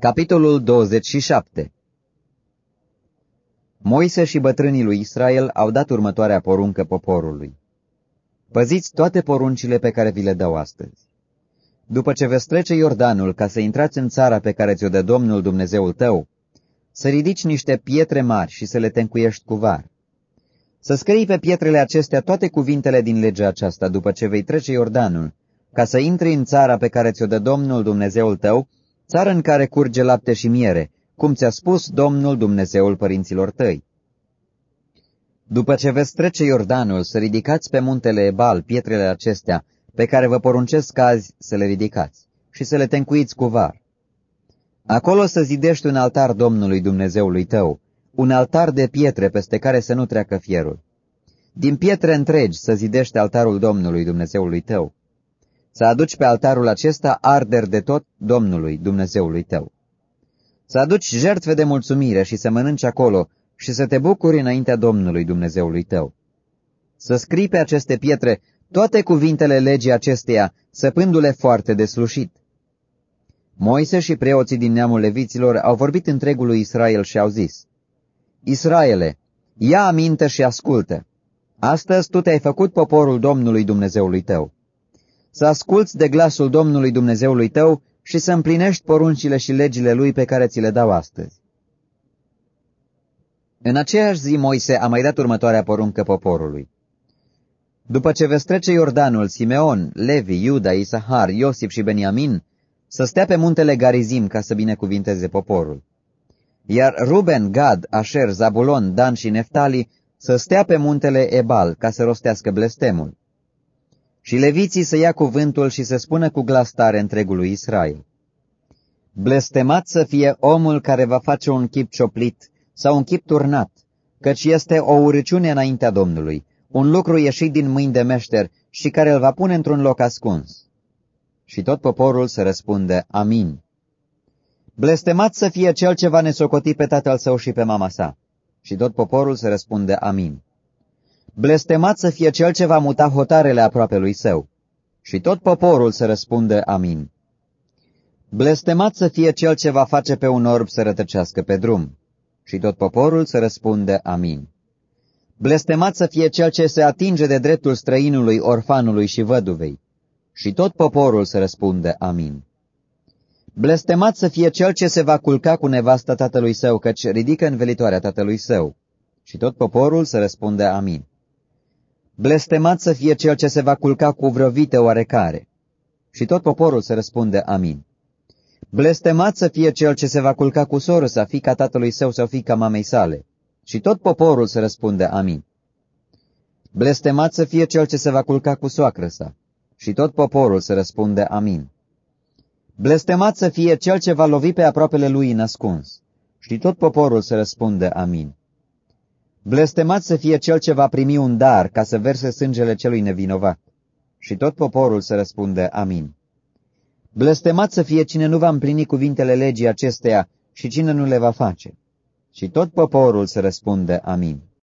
Capitolul 27 Moise și bătrânii lui Israel au dat următoarea poruncă poporului. Păziți toate poruncile pe care vi le dau astăzi. După ce veți trece Iordanul ca să intrați în țara pe care ți-o dă Domnul Dumnezeul tău, să ridici niște pietre mari și să le tencuiești cu var. Să scrii pe pietrele acestea toate cuvintele din legea aceasta după ce vei trece Iordanul, ca să intri în țara pe care ți-o dă Domnul Dumnezeul tău, țară în care curge lapte și miere, cum ți-a spus Domnul Dumnezeul părinților tăi. După ce veți trece Iordanul, să ridicați pe muntele Ebal pietrele acestea, pe care vă poruncesc azi să le ridicați, și să le tencuiți cu var. Acolo să zidești un altar Domnului Dumnezeului tău, un altar de pietre peste care să nu treacă fierul. Din pietre întregi să zidești altarul Domnului Dumnezeului tău să aduci pe altarul acesta arderi de tot Domnului, Dumnezeului tău. Să aduci jertfe de mulțumire și să mănânci acolo și să te bucuri înaintea Domnului, Dumnezeului tău. Să scrii pe aceste pietre toate cuvintele legii acesteia, săpându-le foarte deslușit. Moise și preoții din neamul leviților au vorbit întregului Israel și au zis, Israele, ia aminte și ascultă. Astăzi tu te-ai făcut poporul Domnului Dumnezeului tău să asculți de glasul Domnului Dumnezeului tău și să împlinești poruncile și legile lui pe care ți le dau astăzi. În aceeași zi Moise a mai dat următoarea poruncă poporului. După ce veți trece Iordanul, Simeon, Levi, Iuda, Isahar, Iosif și Beniamin, să stea pe muntele Garizim ca să binecuvinteze poporul. Iar Ruben, Gad, Asher, Zabulon, Dan și Neftali să stea pe muntele Ebal ca să rostească blestemul și leviții să ia cuvântul și să spună cu glas tare întregului Israel. Blestemat să fie omul care va face un chip cioplit sau un chip turnat, căci este o urăciune înaintea Domnului, un lucru ieșit din mâini de meșter și care îl va pune într-un loc ascuns. Și tot poporul să răspunde, Amin. Blestemat să fie cel ce va nesocoti pe tatăl său și pe mama sa. Și tot poporul să răspunde, Amin. Blestemat să fie cel ce va muta hotarele aproape lui său. Și tot poporul să răspunde amin. Blestemat să fie cel ce va face pe un orb să rătăcească pe drum. Și tot poporul să răspunde amin. Blestemat să fie cel ce se atinge de dreptul străinului, orfanului și văduvei. Și tot poporul să răspunde amin. Blestemat să fie cel ce se va culca cu nevasta tatălui său, căci ridică învelitoarea tatălui său. Și tot poporul să răspunde amin. Blestemat să fie cel ce se va culca cu vrăvite oarecare. Și tot poporul să răspunde amin. Blestemat să fie cel ce se va culca cu soră sa, fica tatălui său sau fica mamei sale. Și tot poporul să răspunde amin. Blestemat să fie cel ce se va culca cu soacră sa. Și tot poporul să răspunde amin. Blestemat să fie cel ce va lovi pe aproapele lui ascuns. Și tot poporul să răspunde amin. Blestemat să fie cel ce va primi un dar ca să verse sângele celui nevinovat. Și tot poporul să răspunde amin. Blestemat să fie cine nu va împlini cuvintele legii acesteia și cine nu le va face. Și tot poporul să răspunde amin.